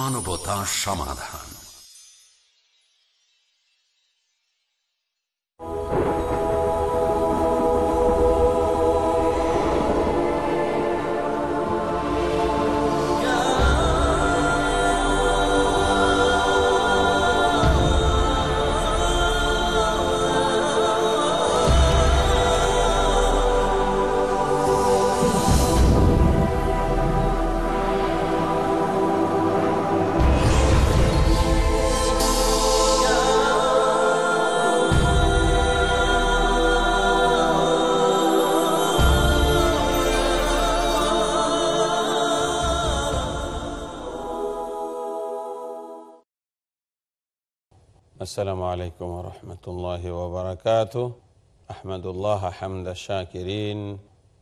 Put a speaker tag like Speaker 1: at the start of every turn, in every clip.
Speaker 1: মানবতা সমাধান।
Speaker 2: আসসালামু আলাইকুম রহমতুল্লাহ ওবরাকাত আহমদুল্লাহ হামদ শাকিরিন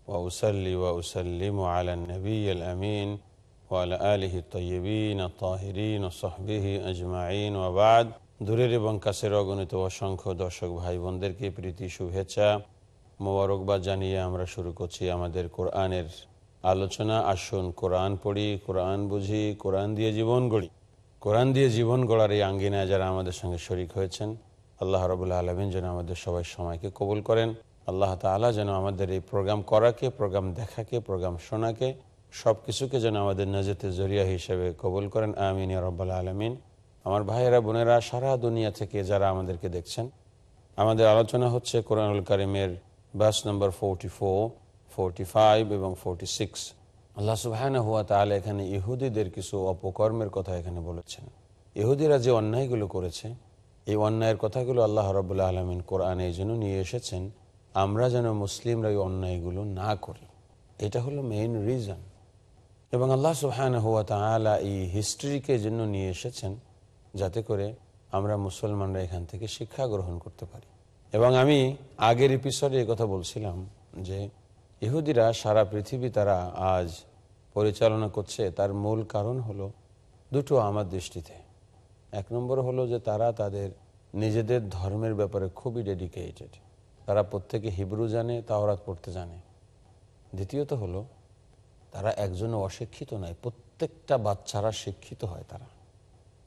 Speaker 2: ওসলি ওসলিম আলন নবী আল আমিন ওয়াল আলহি তৈবিন তাহরিন ও সাহবিহি আজমাইন ওবাদ দূরের এবং কাছের অগণিত অসংখ্য দর্শক ভাই বোনদেরকে প্রীতি, শুভেচ্ছা, মোবারকবাদ জানিয়ে আমরা শুরু করছি আমাদের কোরআনের আলোচনা। আসুন কোরআন পড়ি, কোরআন বুঝি, কোরআন দিয়ে জীবন গড়ি। কোরআন দিয়ে জীবন গড়ার এই আঙ্গিনায় যারা আমাদের সঙ্গে শরিক হয়েছেন, আল্লাহ রবুল্লা আলমিন যেন আমাদের সবাই সময়কে কবুল করেন। আল্লাহ তালা যেন আমাদের এই প্রোগ্রাম করাকে, প্রোগ্রাম দেখাকে, প্রোগ্রাম শোনাকে সব কিছুকে যেন আমাদের নজরতে জরিয়া হিসেবে কবুল করেন। আমিন রব্বাল আলমিন। আমার ভাইয়েরা, বোনেরা, সারা দুনিয়া থেকে যারা আমাদেরকে দেখছেন, আমাদের আলোচনা হচ্ছে কোরআনুল করিমের বাস number forty four forty five এবং ফোরটি সিক্স আল্লাহ সুবাহানা হুয়া তাহলে এখানে ইহুদিদের কিছু অপকর্মের কথা এখানে বলেছেন। ইহুদিরা যে অন্যায়গুলো করেছে, এই অন্যায়ের কথাগুলো আল্লাহ রবুল্লা আলমিন কোরআনে এই জন্য নিয়ে এসেছেন, আমরা যেন মুসলিমরা এই অন্যায়গুলো না করি। এটা হলো মেইন রিজন এবং আল্লাহ সুহানা হুয়া তালা এই হিস্ট্রিকে জন্য নিয়ে এসেছেন, যাতে করে আমরা মুসলমানরা এখান থেকে শিক্ষা গ্রহণ করতে পারি। এবং আমি আগের এপিসোডে কথা বলছিলাম যে ইহুদিরা সারা পৃথিবী তারা আজ পরিচালনা করছে, তার মূল কারণ হলো দুটো আমার দৃষ্টিতে। এক নম্বর হলো যে তারা তাদের নিজেদের ধর্মের ব্যাপারে খুবই ডেডিকেটেড তারা প্রত্যেকে হিব্রু জানে, তাওরাত পড়তে জানে। দ্বিতীয়ত হলো, তারা একজন অশিক্ষিত নয়, প্রত্যেকটা বাচ্চারা শিক্ষিত হয় তারা।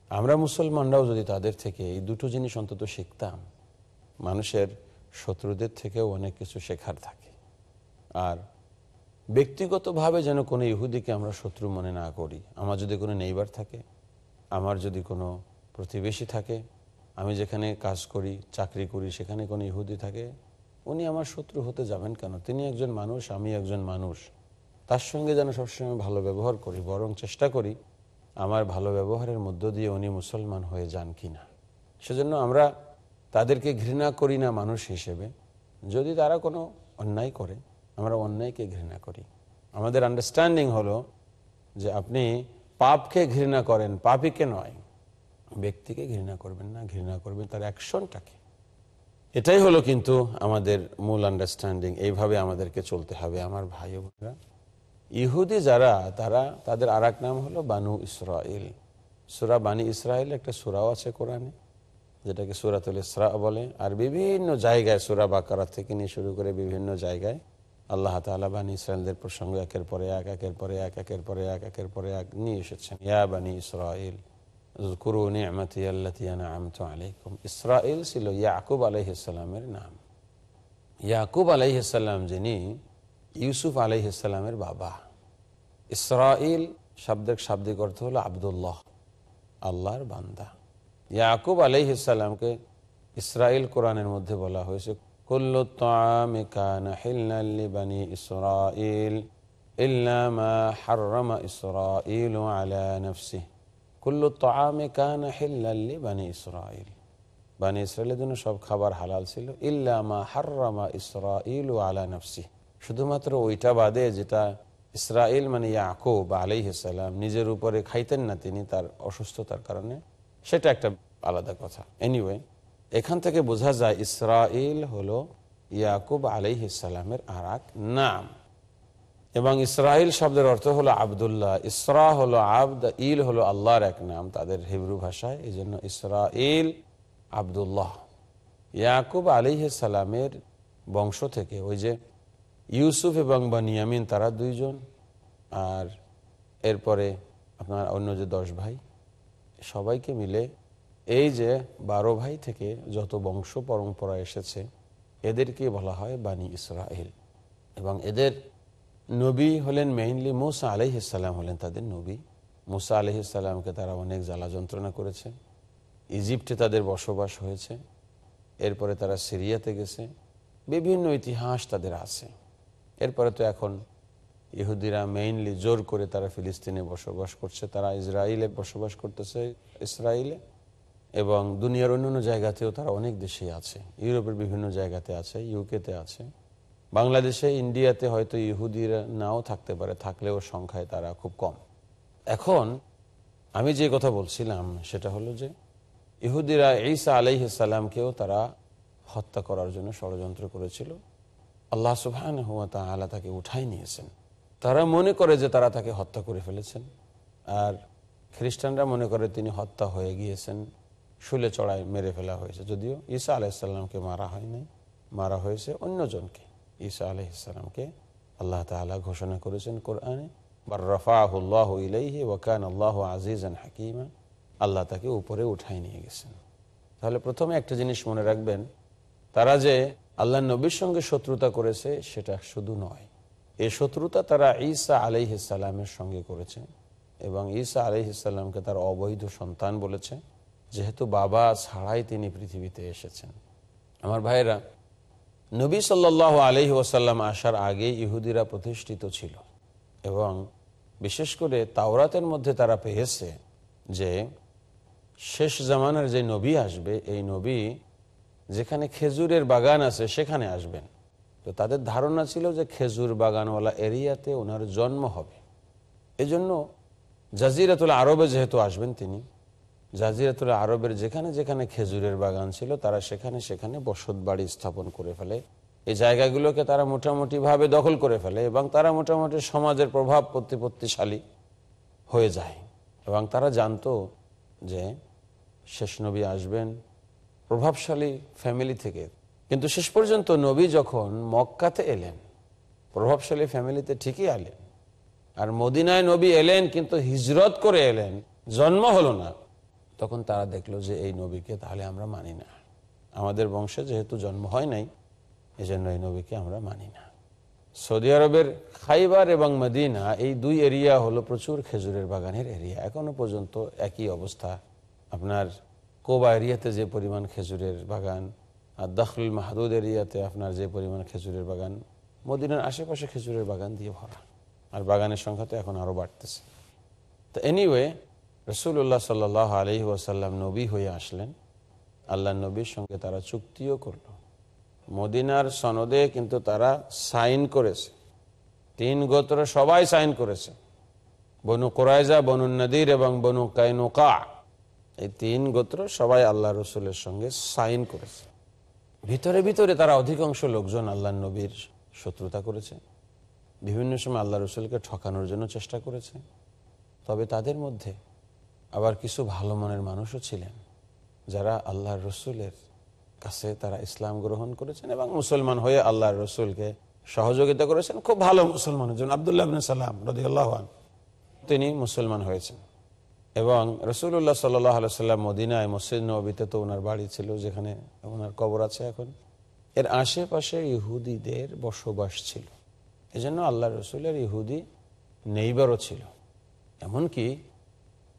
Speaker 2: আমরা মুসলমানরাও যদি তাদের থেকে এই দুটো জিনিস অন্তত শিখতাম, মানুষের শত্রুদের থেকেও অনেক কিছু শেখার থাকে। আর ব্যক্তিগতভাবে যেন কোনো ইহুদিকে আমরা শত্রু মনে না করি। আমার যদি কোনো নেইবার থাকে, আমার যদি কোনো প্রতিবেশী থাকে, আমি যেখানে কাজ করি, চাকরি করি, সেখানে কোনো ইহুদি থাকে, উনি আমার শত্রু হতে যাবেন কেন? তিনি একজন মানুষ, আমি একজন মানুষ। তার সঙ্গে যেন সবসময় ভালো ব্যবহার করি, বরং চেষ্টা করি আমার ভালো ব্যবহারের মধ্য দিয়ে উনি মুসলমান হয়ে যান কি না সেজন্য আমরা তাদেরকে ঘৃণা করি না মানুষ হিসেবে। যদি তারা কোনো অন্যায় করে আমরা অন্যায়কে ঘৃণা করি। আমাদের আন্ডারস্ট্যান্ডিং হলো যে আপনি পাপকে ঘৃণা করেন, পাপিকে নয়। ব্যক্তিকে ঘৃণা করবেন না, ঘৃণা করবেন তার অ্যাকশনটাকে এটাই হলো কিন্তু আমাদের মূল আন্ডারস্ট্যান্ডিং এইভাবে আমাদেরকে চলতে হবে। আমার ভাই বোনরা, ইহুদি যারা, তারা, তাদের আর নাম হলো বানু ইসরাইল। সুরা বানী ইসরায়েল একটা সুরাও আছে কোরআনে, যেটাকে সুরাতুল ইসরা বলে। আর বিভিন্ন জায়গায় সুরা বাকারা থেকে নিয়ে শুরু করে বিভিন্ন জায়গায় আল্লাহ তালা বানী ইসরায়েলদের প্রসঙ্গ একের পরে এক, একের পরে এক, একের পরে এক, একের পরে এক নিয়ে এসেছেন। ইয়া বানী ইসরাইল আলাইকুম। ইসরাইল ছিল ইয়াকুব আলহিসাল্লামের নাম। ইয়াকুব আলহিসাল্লাম যিনি, ইউসুফ আলহিসাল্লামের বাবা। ইসরাইল শব্দের শাব্দিক অর্থ হলো আবদুল্লাহ, আল্লাহর বান্দা। ইয়াকুব আলহিসাল্লামকে ইসরাইল কোরআনের মধ্যে বলা হয়েছে كل الطعام كان حلا لبني إسرائيل إلا ما حرم إسرائيل على نفسه كل الطعام كان حلا لبني إسرائيل বানি ইসরায়েলের জন্য সব খাবার হালাল ছিল ইল্লা মা হার্রামা ইসরাইল আলা নফসি শুধুমাত্র ওইটা বাদে যেটা ইসরাইল মানে ইয়াকুব আলাইহিসাল্লাম নিজের উপরে খাইতেন না তিনি তার অসুস্থতার কারণে সেটা একটা আলাদা কথা এনিওয়ে এখান থেকে বোঝা যায় ইসরাইল হলো ইয়াকুব আলাইহিসাল্লামের আর এক নাম। এবং ইসরাইল শব্দের অর্থ হলো আবদুল্লাহ, ইসরা হলো আবদ, ইল হলো আল্লাহর এক নাম তাদের হিব্রু ভাষায় এই জন্য ইসরাইল আবদুল্লাহ। ইয়াকুব আলিহালামের বংশ থেকে ওই যে ইউসুফ এবং বানিয়ামিন তারা দুইজন। আর এরপরে আপনার অন্য যে দশ ভাই, সবাইকে মিলে এই যে বারো ভাই থেকে যত বংশ পরম্পরা এসেছে, এদেরকে বলা হয় বানি ইসরায়েল এবং এদের নবী হলেন মেইনলি মুসা আলহিসাল্লাম হলেন তাদের নবী। মুসা আলহিসাল্লামকে তারা অনেক জ্বালা যন্ত্রণা করেছে। ইজিপ্টে তাদের বসবাস হয়েছে। এরপরে তারা সিরিয়াতে গেছে। বিভিন্ন ইতিহাস তাদের আছে। এরপরে তো এখন ইহুদিরা মেইনলি জোর করে তারা ফিলিস্তিনে বসবাস করছে। তারা ইসরায়েলে বসবাস করতেছে ইসরায়েলে এবং দুনিয়ার অন্যান্য জায়গাতেও তারা অনেক দেশেই আছে। ইউরোপের বিভিন্ন জায়গাতে আছে, ইউকেতে আছে। বাংলাদেশে, ইন্ডিয়াতে হয়তো ইহুদিরা নাও থাকতে পারে, থাকলেও সংখ্যায় তারা খুব কম। এখন আমি যে কথা বলছিলাম, সেটা হলো যে ইহুদিরা ঈসা আলাইসাল্লামকেও তারা হত্যা করার জন্য ষড়যন্ত্র করেছিল। আল্লাহ সুবহান হুয়া তালা তাকে উঠাই নিয়েছেন। তারা মনে করে যে তারা তাকে হত্যা করে ফেলেছেন। আর খ্রিস্টানরা মনে করে তিনি হত্যা হয়ে গিয়েছেন। শুলে চড়াই মেরে ফেলা হয়েছে। যদিও ঈসা আলাইসাল্লামকে মারা হয়নি, মারা হয়েছে অন্যজনকে। ঈসা আলহিসাল্লামকে আল্লাহ তালা ঘোষণা করেছেন কোরআনে, বার রফাহুল্লাহ ইলাইহি ওয়াকান আল্লাহ আজিজান হাকিমা। আল্লাহ তাকে উপরে উঠাই নিয়ে গেছেন। তাহলে প্রথমে একটা জিনিস মনে রাখবেন, তারা যে আল্লাহ নবীর সঙ্গে শত্রুতা করেছে, সেটা শুধু নয়। এ শত্রুতা তারা ঈসা আলাইহিসাল্লামের সঙ্গে করেছে এবং ঈসা আলাইহিসাল্লামকে তার অবৈধ সন্তান বলেছে। যেহেতু বাবা ছাড়াই তিনি পৃথিবীতে এসেছেন। আমার ভাইরা নবী সাল্লাহ আলহি ওসাল্লাম আসার আগে ইহুদিরা প্রতিষ্ঠিত ছিল এবং বিশেষ করে তাওরাতের মধ্যে তারা পেয়েছে যে শেষ জামানার যে নবী আসবে, এই নবী যেখানে খেজুরের বাগান আছে সেখানে আসবেন। তো তাদের ধারণা ছিল যে খেজুর বাগানওয়ালা এরিয়াতে ওনার জন্ম হবে। এজন্য জাজিরাতুল আরবে যেহেতু আসবেন তিনি জাজিরাতুল আরবের যেখানে যেখানে খেজুরের বাগান ছিল, তারা সেখানে সেখানে বসত বাড়ি স্থাপন করে ফেলে। এই জায়গাগুলোকে তারা মোটামুটিভাবে দখল করে ফেলে এবং তারা মোটামুটি সমাজের প্রভাব প্রতিপত্তিশালী হয়ে যায়। এবং তারা জানতো যে শেষ নবী আসবেন প্রভাবশালী ফ্যামিলি থেকে। কিন্তু শেষ পর্যন্ত নবী যখন মক্কাতে এলেন, প্রভাবশালী ফ্যামিলিতে ঠিকই এলেন। আর মদিনায় নবী এলেন, কিন্তু হিজরত করে এলেন, জন্ম হলো না। তখন তারা দেখল যে এই নবীকে তাহলে আমরা মানি না। আমাদের বংশে যেহেতু জন্ম হয় নাই এই জন্য এই নবীকে আমরা মানি না। সৌদি আরবের খাইবার এবং মদিনা, এই দুই এরিয়া হলো প্রচুর খেজুরের বাগানের এরিয়া। এখনও পর্যন্ত একই অবস্থা। আপনার কোবা এরিয়াতে যে পরিমাণ খেজুরের বাগান, আর দখলুল মাহদুদ এরিয়াতে আপনার যে পরিমাণ খেজুরের বাগান, মদিনার আশেপাশে খেজুরের বাগান দিয়ে ভরা। আর বাগানের সংখ্যা তো এখন আরও বাড়তেছে। তো এনিওয়ে রসুল্লাহ সাল্লাহ আলহি ওয়াসাল্লাম নবী হয়ে আসলেন। আল্লাহ নবীর সঙ্গে তারা চুক্তিও করল। মদিনার সনদে কিন্তু তারা সাইন করেছে। তিন গোত্র সবাই সাইন করেছে। বনু কোরাইজা বনু নদীর এবং বনু কাইনুকা। এই তিন গোত্র সবাই আল্লাহ রসুলের সঙ্গে সাইন করেছে। ভিতরে ভিতরে তারা অধিকাংশ লোকজন আল্লাহ নবীর শত্রুতা করেছে। বিভিন্ন সময় আল্লাহ রসুলকে ঠকানোর জন্য চেষ্টা করেছে। তবে তাদের মধ্যে আবার কিছু ভালো মনের মানুষও ছিলেন, যারা আল্লাহ রসুলের কাছে তারা ইসলাম গ্রহণ করেছেন এবং মুসলমান হয়ে আল্লাহ রসুলকে সহযোগিতা করেছেন। খুব ভালো মুসলমান হয়েছেন আবদুল্লাহ সাল্লাম রদি আল্লাহান তিনি মুসলমান হয়েছেন। এবং রসুল্লাহ সাল্লাহ সাল্লাম মদিনায় মসজিদ নবীতে তো ওনার বাড়ি ছিল, যেখানে ওনার কবর আছে এখন। এর আশেপাশে ইহুদিদের বসবাস ছিল। এজন্য আল্লাহ রসুলের ইহুদি নেইবারও ছিল। এমনকি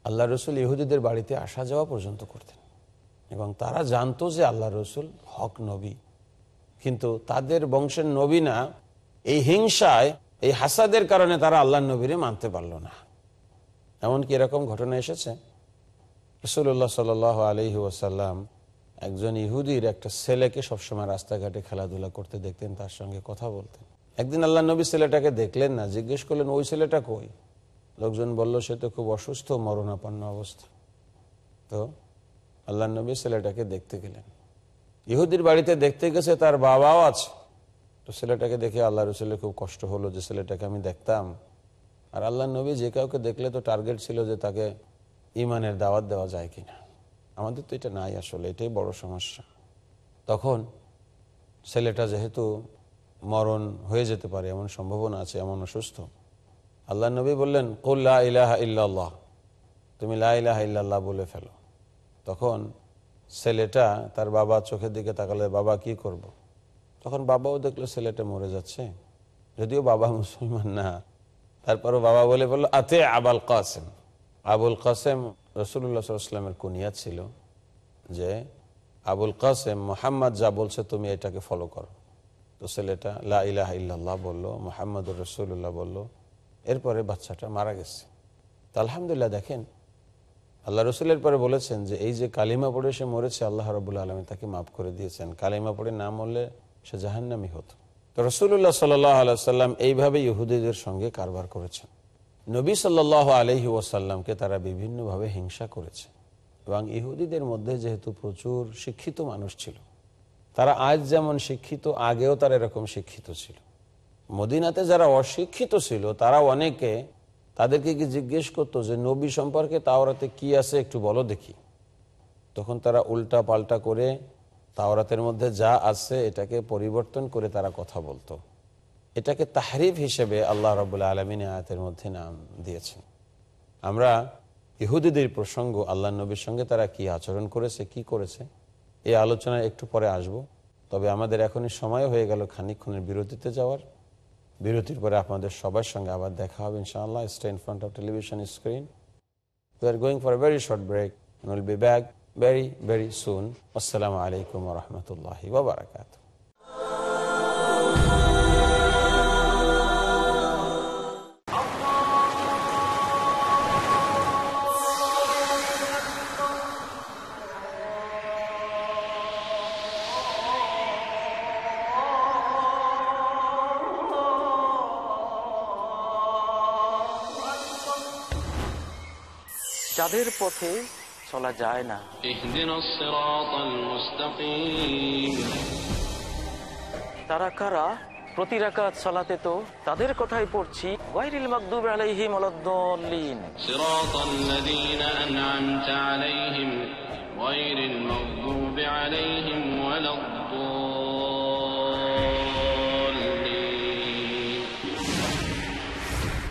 Speaker 2: আল্লাহ রসুল ইহুদিদের বাড়িতে আসা যাওয়া পর্যন্ত করতেন। এবং তারা জানতো যে আল্লাহ রসুল হক নবী। কিন্তু তাদের বংশের নবী না, এই হিংসায়, এই হাসাদের কারণে তারা আল্লাহ নবীরে মানতে পারল না। এমনকি এরকম ঘটনা এসেছে। রসুল্লাহ সাল আলহি ওসাল্লাম একজন ইহুদির একটা ছেলেকে সবসময় রাস্তাঘাটে খেলাধুলা করতে দেখতেন, তার সঙ্গে কথা বলতেন। একদিন আল্লাহ নবী ছেলেটাকে দেখলেন না, জিজ্ঞেস করলেন, ওই ছেলেটা কই? লোকজন বলল, সে তো খুব অসুস্থ, মরণাপন্ন অবস্থা। তো আল্লাহ নবী ছেলেটাকে দেখতে গেলেন। ইহুদির বাড়িতে দেখতে গেছে, তার বাবাও আছে। তো ছেলেটাকে দেখে আল্লাহ রসুলের খুব কষ্ট হলো যে ছেলেটাকে আমি দেখতাম। আর আল্লাহ নবী যে কাউকে দেখলে তো টার্গেট ছিল যে তাকে ইমানের দাওয়াত দেওয়া যায় কিনা। আমাদের তো এটা নাই আসলে, এটাই বড় সমস্যা। তখন ছেলেটা যেহেতু মরণ হয়ে যেতে পারে, এমন সম্ভাবনা আছে, এমন অসুস্থ আল্লাহ নবী বললেন কুল্লা ইলাহা ইল্লাল্লাহ। তুমি লা ইলাহা ইল্লাল্লাহ বলে ফেলো। তখন ছেলেটা তার বাবা চোখের দিকে তাকালে, বাবা, কি করব। তখন বাবাও দেখল ছেলেটা মরে যাচ্ছে। যদিও বাবা মুসলমান না। তারপরও বাবা বলে বলল, আতে আবাল কাসেম। আবুল কাসেম রসুল্লাহ সাল্লামের কুনিয়া ছিল যে, আবুল কাসেম, মোহাম্মদ যা বলছে তুমি এটাকে ফলো করো। তো ছেলেটা লা ইলাহ ইল্লাল্লাহ বলল, মোহাম্মদুর রসুল্লাহ বলল। এরপরে বাচ্চাটা মারা গেছে। তো আলহামদুলিল্লাহ দেখেন, আল্লাহ রসুলের পরে বলেছেন যে এই যে কালিমা পড়ে সে মরেছে, আল্লাহ রবুল্লা আলমী তাকে মাফ করে দিয়েছেন। কালিমা পড়ে না মরলে সে জাহান্নামি হতো। তো রসুল্লাহ সাল্লাম এইভাবে ইহুদিদের সঙ্গে কারবার করেছেন। নবী সাল্লাহ আলহি ওয়াসাল্লামকে তারা বিভিন্নভাবে হিংসা করেছে এবং ইহুদিদের মধ্যে যেহেতু প্রচুর শিক্ষিত মানুষ ছিল, তারা আজ যেমন শিক্ষিত, আগেও তারা এরকম শিক্ষিত ছিল। মদিনাতে যারা অশিক্ষিত ছিল তারা অনেকে তাদেরকে কি জিজ্ঞেস করতো যে, নবী সম্পর্কে তাওরাতে কি আছে একটু বলো দেখি। তখন তারা উল্টা পাল্টা করে তাওরাতের মধ্যে যা আছে এটাকে পরিবর্তন করে তারা কথা বলতো। এটাকে তাহরিফ হিসেবে আল্লাহ রবুল্লা আলমিন আয়াতের মধ্যে নাম দিয়েছেন। আমরা ইহুদিদের প্রসঙ্গ আল্লাহ নবীর সঙ্গে তারা কি আচরণ করেছে, কি করেছে এই আলোচনায় একটু পরে আসব। তবে আমাদের এখনই সময় হয়ে গেল খানিক্ষণের বিরতিতে যাওয়ার। বিরতির পরে আপনাদের সবার সঙ্গে আবার দেখা হবে, ইনশাআল্লাহ। Stay in front of television screen we are going for very short break will be back very very soon আসসালামু আলাইকুম রহমতুল্লাহ বাকাতা
Speaker 3: যাদের পথে চলা যায় না। তারা কারা? প্রতি রাকাত চলাতে তো তাদের কথাই পড়ছি। গায়রিল মাগদুব আলাইহিম আলাদ সিরাতাল লাযীনা আন'আমতা আলাইহিম।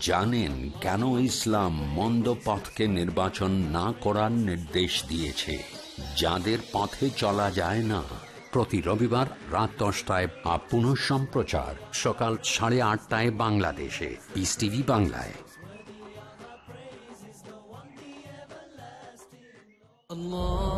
Speaker 1: জানেন কেন ইসলাম মন্দ পথকে নির্বাচন না করার নির্দেশ দিয়েছে। যাদের পথে চলা যায় না। প্রতি রবিবার রাত দশটায় বা পুনঃ সম্প্রচার সকাল সাড়ে আটটায় বাংলাদেশে। পিস টিভি বাংলায়।
Speaker 4: আল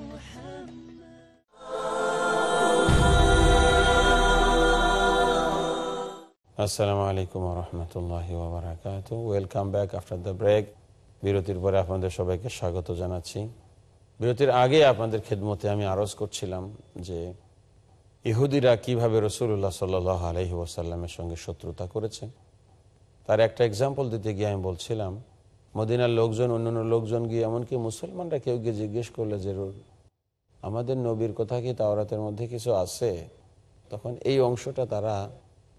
Speaker 2: আসসালামু আলাইকুম রহমতুল্লাহ welcome back after the break বিরতির পরে আপনাদের সবাইকে স্বাগত জানাচ্ছি। বিরতির আগে আপনাদের খেদমতে আমি আরজ করছিলাম যে ইহুদিরা কীভাবে রসুল্লাহ সাল আলহি ওয়াসাল্লামের সঙ্গে শত্রুতা করেছে। তার একটা এক্সাম্পল দিতে গিয়ে আমি বলছিলাম, মদিনার লোকজন, অন্যান্য লোকজন গিয়ে, এমনকি মুসলমানরা কেউ গিয়ে জিজ্ঞেস করলে যে আমাদের নবীর কথা কি তাওরাতের মধ্যে কিছু আছে? তখন এই অংশটা তারা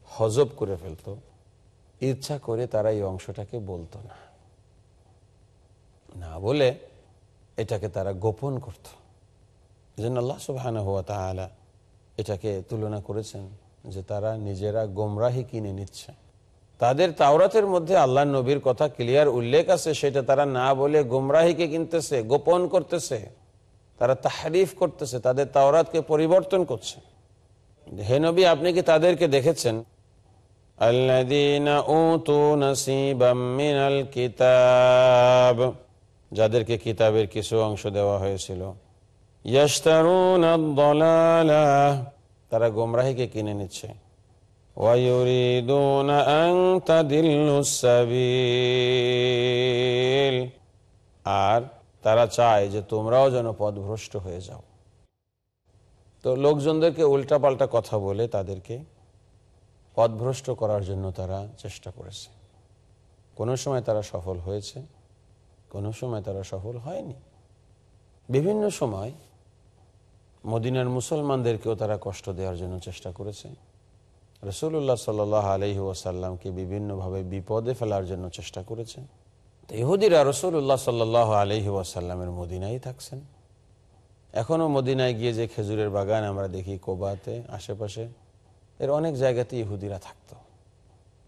Speaker 2: হজব করে ফেলত। ইচ্ছা করে তারা এই অংশটাকে বলতো না। না বলে এটাকে তারা গোপন করত। যেন আল্লাহ সুবাহানা হুয়া তালা এটাকে তুলনা করেছেন যে তারা নিজেরা গোমরাহি কিনে নিচ্ছে। তাদের তাওরাতের মধ্যে আল্লাহ নবীর কথা ক্লিয়ার উল্লেখ আছে, সেটা তারা না বলে গোমরাহিকে কিনতেছে, গোপন করতেছে, তারা তাহারিফ করতেছে, তাদের তাওরাতকে পরিবর্তন করছে। হে নবী, আপনি কি তাদেরকে দেখেছেন? যাদেরকে কিতাবের কিছু অংশ দেওয়া হয়েছিল। তারা গোমরাহিকে কিনে নিচ্ছে। আর তারা চায় যে তোমরাও যেন পদভ্রষ্ট হয়ে যাও। তো লোকজনদেরকে উল্টাপাল্টা কথা বলে তাদেরকে পদভ্রষ্ট করার জন্য তারা চেষ্টা করেছে। কোনো সময় তারা সফল হয়েছে, কোনো সময় তারা সফল হয়নি। বিভিন্ন সময় মদিনার মুসলমানদেরকেও তারা কষ্ট দেওয়ার জন্য চেষ্টা করেছে। রসুল্লাহ সাল আলহি ওয়াসাল্লামকে বিভিন্নভাবে বিপদে ফেলার জন্য চেষ্টা করেছে। তো ইহুদিরা রসুল্লাহ সাল্লাহ আলহি ওয়াসাল্লামের মদিনায় থাকছেন। এখনও মদিনায় গিয়ে যে খেজুরের বাগান আমরা দেখি কোবাতে, আশেপাশে এর অনেক জায়গাতে ইহুদিরা থাকতো।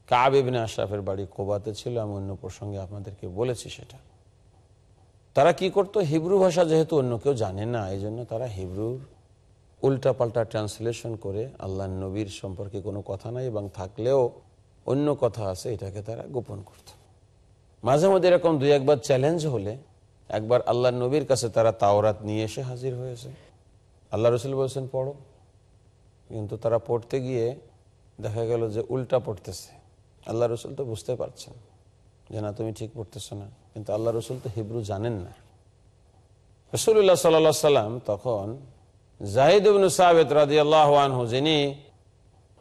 Speaker 2: কাব ইবিন আশরাফের বাড়ি কোবাতে ছিল, আমি অন্য প্রসঙ্গে আপনাদেরকে বলেছি সেটা। তারা কি করতো? হিব্রু ভাষা যেহেতু অন্য কেউ জানে না এই জন্য তারা হিব্রুর উল্টা পাল্টা ট্রান্সলেশন করে আল্লাহ নবীর সম্পর্কে কোনো কথা নাই এবং থাকলেও অন্য কথা আছে, এটাকে তারা গোপন করত। মাঝে মধ্যে এরকম দুই একবার চ্যালেঞ্জ হলে একবার আল্লাহ নবীর কাছে তারা তাওরাত নিয়ে এসে হাজির হয়েছে। আল্লাহ রসুল বলছেন, পড়ো। কিন্তু তারা পড়তে গিয়ে দেখা গেল যে উল্টা পড়তেছে। আল্লাহ রসুল তো বুঝতে পারছেন যে না, তুমি ঠিক পড়তেছ না। কিন্তু আল্লাহ রসুল তো হিব্রু জানেন না। রসুল্লাহ সাল্লা সাল্লাম তখন জাহিদ সাহেদ রাজি আল্লাহ আনহু, যিনি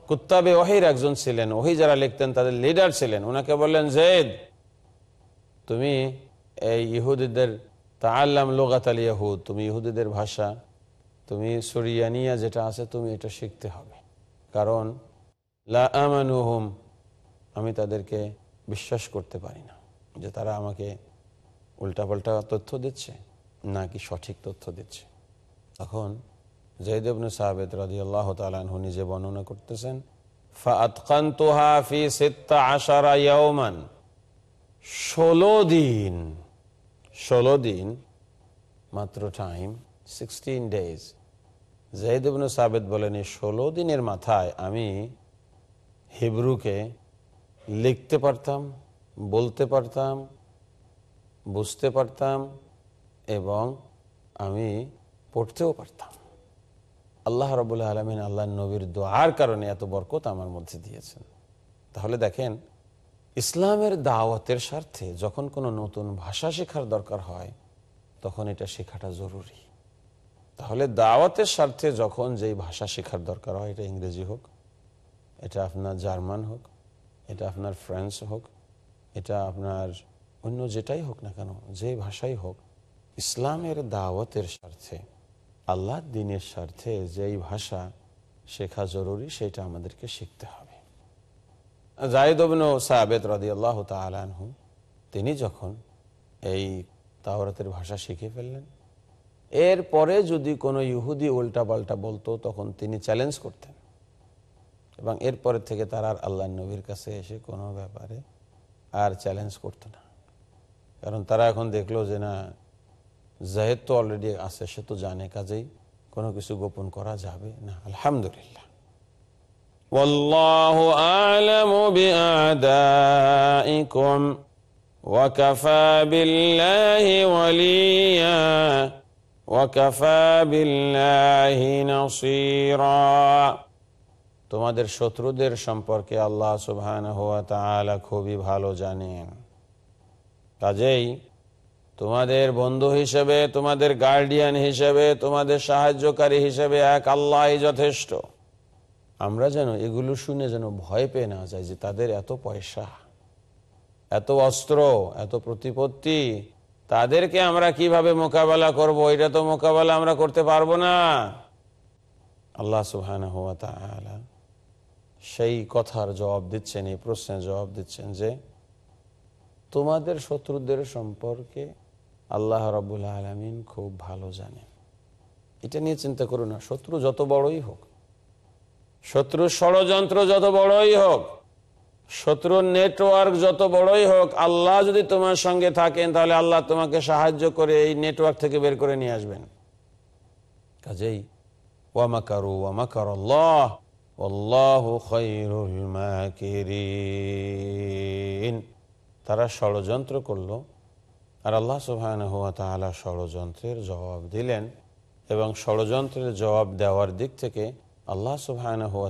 Speaker 2: কুত্তাবে ওহির একজন ছিলেন ওহি যারা লিখতেন তাদের লিডার ছিলেন ওনাকে বললেন জেদ তুমি এই ইহুদিদের তা আল্লাম লোগাত আল ইহুদ তুমি ইহুদিদের ভাষা তুমি সরিয়ানিয়া যেটা আছে তুমি এটা শিখতে হবে। কারণ, লা আমানুহুম, আমি তাদেরকে বিশ্বাস করতে পারি না যে তারা আমাকে উল্টাপাল্টা তথ্য দিচ্ছে নাকি সঠিক তথ্য দিচ্ছে। তখন জয়দেবনু সাহাবেদ রাজি আল্লাহ তালু নিজে বর্ণনা করতেছেন ষোলো দিন ষোলো দিন মাত্র টাইম সিক্সটিন ডেজ জাহিদুবনু সাবেদ বলেন, এই ষোলো দিনের মাথায় আমি হিব্রুকে লিখতে পারতাম, বলতে পারতাম, বুঝতে পারতাম এবং আমি পড়তেও পারতাম। আল্লাহ রবুল্লাহ আলমিন আল্লাহ নবীর দোয়ার কারণে এত বরকত আমার মধ্যে দিয়েছেন। তাহলে দেখেন, ইসলামের দাওয়াতের স্বার্থে যখন কোনো নতুন ভাষা শেখার দরকার হয়, তখন এটা শেখাটা জরুরি। তাহলে দাওয়াতের স্বার্থে যখন যেই ভাষা শেখার দরকার হয়, এটা ইংরেজি হোক, এটা আপনার জার্মান হোক, এটা আপনার ফ্রেন্স হোক, এটা আপনার অন্য যেটাই হোক না কেন, যে ভাষাই হোক, ইসলামের দাওয়াতের স্বার্থে আল্লাহ দিনের স্বার্থে যেই ভাষা শেখা জরুরি, সেটা আমাদেরকে শিখতে হবে। জায়দবিন সাহাবেদ রদি আল্লাহ তালহু তিনি যখন এই তাওরাতের ভাষা শিখে ফেললেন এরপরে যদি কোনো ইহুদি উল্টা পাল্টা বলতো তখন তিনি চ্যালেঞ্জ করতেন এবং এরপরে থেকে তারা আর আল্লাহ নবীর কাছে এসে কোনো ব্যাপারে আর চ্যালেঞ্জ করতো না কারণ তারা এখন দেখলো যে না জাহেদ তো অলরেডি আছে সে তো জানে কাজেই কোনো কিছু গোপন করা যাবে না আলহামদুলিল্লাহ والله أعلم بأعدائكم وكفى بالله وليا وكفى بالله نصيرا তোমাদের শত্রুদের সম্পর্কে আল্লাহ সুবহান হুয়া তাআলা খুবই ভালো জানেন। কাজেই তোমাদের বন্ধু হিসেবে, তোমাদের গার্ডিয়ান হিসেবে, তোমাদের সাহায্যকারী হিসেবে এক আল্লাহ যথেষ্ট। আমরা যেন এগুলো শুনে যেন ভয় পেয়ে না যাই যে তাদের এত পয়সা, এত অস্ত্র, এত প্রতিপত্তি তাদেরকে আমরা কীভাবে মোকাবেলা করব? এটা তো মোকাবেলা আমরা করতে পারব না। আল্লাহ সুহান সেই কথার জবাব দিচ্ছেন, এই প্রশ্নের জবাব দিচ্ছেন যে, তোমাদের শত্রুদের সম্পর্কে আল্লাহ রবুল আলমিন খুব ভালো জানেন। এটা নিয়ে চিন্তা করো না, শত্রু যত বড়ই হোক, শত্রুর ষড়যন্ত্র যত বড়ই হোক শত্রুর নেটওয়ার্ক যত বড়ই হোক, আল্লাহ যদি তোমার সঙ্গে থাকেন, তাহলে আল্লাহ তোমাকে সাহায্য করে এই নেটওয়ার্ক থেকে বের করে নিয়ে আসবেন। কাজেই আল্লাহ তারা ষড়যন্ত্র করল, আর আল্লাহ তাআলা ষড়যন্ত্রের জবাব দিলেন এবং ষড়যন্ত্রের জবাব দেওয়ার দিক থেকে আল্লাহ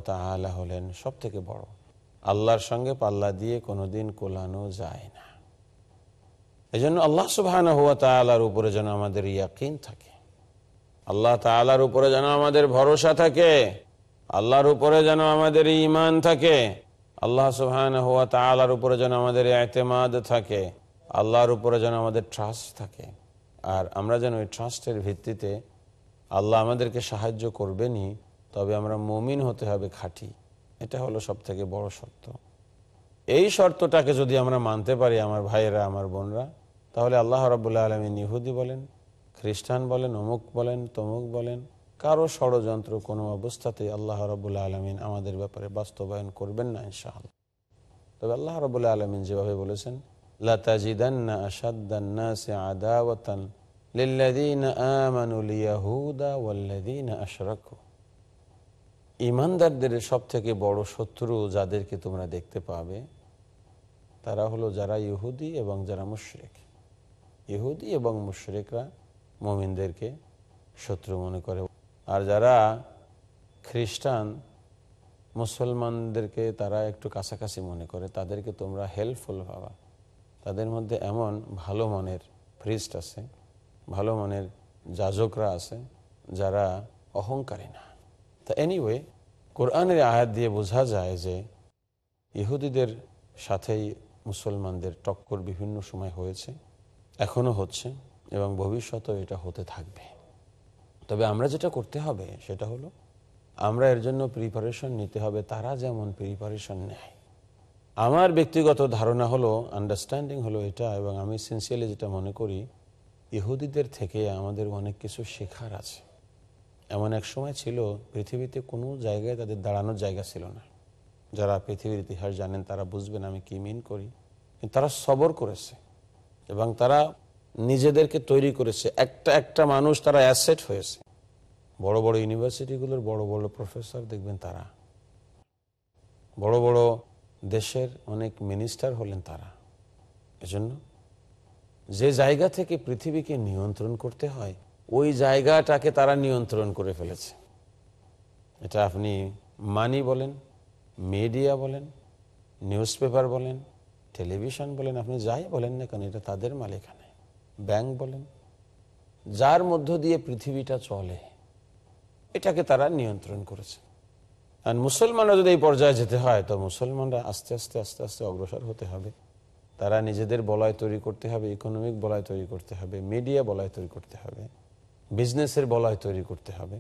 Speaker 2: তাআলা হলেন সব থেকে বড়। আল্লাহর সঙ্গে পাল্লা দিয়ে কোনোদিন কোলানো যায় না। এই জন্য আল্লাহ সুবহান হুয়া তালার উপরে যেন আমাদের ইয়াকিন থাকে। আল্লাহ তালার উপরে যেন আমাদের ভরসা থাকে। আল্লাহর উপরে যেন আমাদের ইমান থাকে। আল্লাহ সুবহান হুয়া তালার উপরে যেন আমাদের এতেমাদ থাকে। আল্লাহর উপরে যেন আমাদের ট্রাস্ট থাকে। আর আমরা যেন ওই ট্রাস্টের ভিত্তিতে আল্লাহ আমাদেরকে সাহায্য করবেনই, তবে আমরা মমিন হতে হবে খাঁটি। এটা হলো সব থেকে বড় শর্ত। এই শর্তটাকে যদি আমরা মানতে পারি আমার ভাইয়েরা, আমার বোনরা, তাহলে আল্লাহ রাবুল্লাহ আলমিন ইহুদি বলেন, খ্রিস্টান বলেন, অমুক বলেন, তমুক বলেন, কারও ষড়যন্ত্র কোনো অবস্থাতেই আল্লাহ রবুল্লাহ আলমিন আমাদের ব্যাপারে বাস্তবায়ন করবেন না ইনশাআল্লাহ। তবে আল্লাহ রবুল্লাহ আলমিন যেভাবে বলেছেন লাতাজিদান্না আদাওয়াতান আমানুল ইয়াহুদা ওয়াল্লাযীনা আশরাকু। ইমানদারদের সব থেকে বড় শত্রু যাদেরকে তোমরা দেখতে পাবে, তারা হলো যারা ইহুদি এবং যারা মুশরেক। ইহুদি এবং মুশরেকরা মমিনদেরকে শত্রু মনে করে। আর যারা খ্রিস্টান, মুসলমানদেরকে তারা একটু কাছাকাছি মনে করে, তাদেরকে তোমরা হেল্পফুল ভাবা। তাদের মধ্যে এমন ভালো মানের ফ্রিস্ট আছে, ভালো মানের যাজকরা আছে, যারা অহংকারী না। তা এনিওয়ে কোরআনের আয়াত দিয়ে বোঝা যায় যে ইহুদিদের সাথেই মুসলমানদের টক্কর বিভিন্ন সময় হয়েছে, এখনও হচ্ছে এবং ভবিষ্যতেও এটা হতে থাকবে। তবে আমরা যেটা করতে হবে সেটা হলো, আমরা এর জন্য প্রিপারেশন নিতে হবে, তারা যেমন প্রিপারেশন নেয়। আমার ব্যক্তিগত ধারণা হলো আন্ডারস্ট্যান্ডিং হলো এটা এবং আমি সিনসিয়ারলি যেটা মনে করি, ইহুদিদের থেকে আমাদের অনেক কিছু শেখার আছে। এমন এক সময় ছিল পৃথিবীতে কোনো জায়গায় তাদের দাঁড়ানোর জায়গা ছিল না। যারা পৃথিবীর ইতিহাস জানেন তারা বুঝবেন আমি কি মিন করি। তারা সবর করেছে এবং তারা নিজেদেরকে তৈরি করেছে। একটা একটা মানুষ তারা অ্যাসেট হয়েছে। বড় বড় ইউনিভার্সিটিগুলোর বড় বড় প্রফেসর দেখবেন তারা। বড় বড় দেশের অনেক মিনিস্টার হলেন তারা। এজন্য যে জায়গা থেকে পৃথিবীকে নিয়ন্ত্রণ করতে হয় ওই জায়গাটাকে তারা নিয়ন্ত্রণ করে ফেলেছে। এটা আপনি মানি বলেন, মিডিয়া বলেন নিউজ পেপার বলেন, টেলিভিশন বলেন, আপনি যাই বলেন না কেন, এটা তাদের মালিকানায়। ব্যাংক বলেন, যার মধ্য দিয়ে পৃথিবীটা চলে, এটাকে তারা নিয়ন্ত্রণ করেছে। আর মুসলমানরা যদি এই পর্যায়ে যেতে হয়, তো মুসলমানরা আস্তে আস্তে আস্তে আস্তে অগ্রসর হতে হবে। তারা নিজেদের বলয় তৈরি করতে হবে, ইকোনমিক বলয় তৈরি করতে হবে, মিডিয়া বলয় তৈরি করতে হবে। বিজনেসের বলয় তৈরি করতে হবে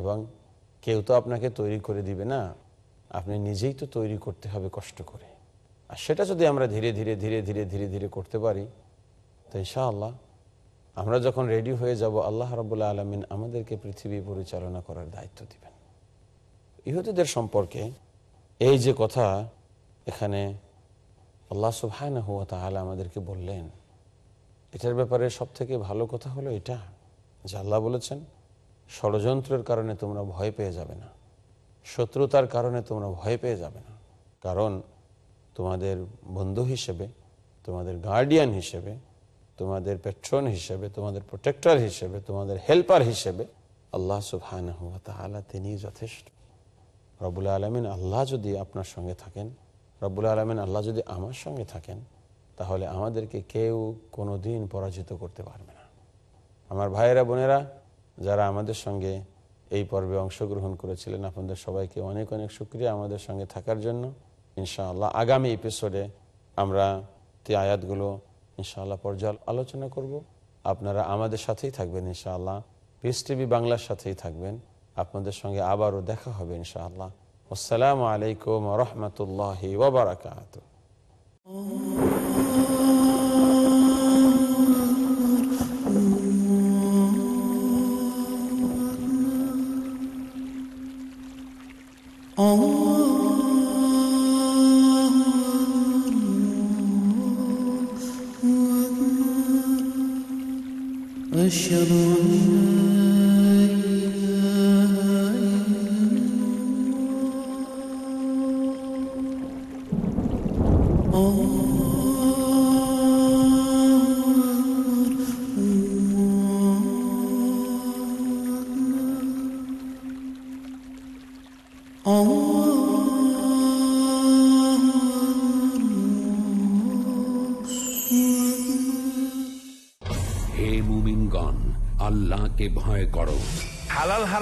Speaker 2: এবং কেউ তো আপনাকে তৈরি করে দিবে না, আপনি নিজেই তো তৈরি করতে হবে কষ্ট করে। আর সেটা যদি আমরা ধীরে ধীরে ধীরে ধীরে ধীরে ধীরে করতে পারি, তো ইনশাআল্লাহ আমরা যখন রেডি হয়ে যাব, আল্লাহ রবুল্লা আলমিন আমাদেরকে পৃথিবী পরিচালনা করার দায়িত্ব দিবেন। ইহুদিদের সম্পর্কে এই যে কথা এখানে আল্লাহ সুবহান হুয়া তাহলে আমাদেরকে বললেন, এটার ব্যাপারে সব থেকে ভালো কথা হলো এটা। যে আল্লাহ বলেছেন, ষড়যন্ত্রের কারণে তোমরা ভয় পেয়ে যাবে না। শত্রুতার কারণে তোমরা ভয় পেয়ে যাবে না। কারণ তোমাদের বন্ধু হিসেবে, তোমাদের গার্ডিয়ান হিসেবে, তোমাদের পেট্রন হিসেবে, তোমাদের প্রোটেক্টর হিসেবে, তোমাদের হেল্পার হিসেবে আল্লাহ সুবহান হুয়া তাহলা তিনি যথেষ্ট। রবুল আলমিন আল্লাহ যদি আপনার সঙ্গে থাকেন, রব্বুল আলমিন আল্লাহ যদি আমার সঙ্গে থাকেন, তাহলে আমাদেরকে কেউ কোনো দিন পরাজিত করতে পারবে আমার ভাইয়েরা, বোনেরা, যারা আমাদের সঙ্গে এই পর্বে অংশগ্রহণ করেছিলেন, আপনাদের সবাইকে অনেক অনেক শুক্রিয়া আমাদের সঙ্গে থাকার জন্য। ইনশাআল্লাহ আগামী এপিসোডে আমরা তে আয়াতগুলো ইনশাআল্লাহ পর্যায় আলোচনা করব। আপনারা আমাদের সাথেই থাকবেন ইনশাআল্লাহ। পিস টিভি বাংলার সাথেই থাকবেন। আপনাদের সঙ্গে আবারও দেখা হবে ইনশাআল্লাহ। আসসালামু আলাইকুম রহমতুল্লাহি ওবরাকাত
Speaker 5: Oh.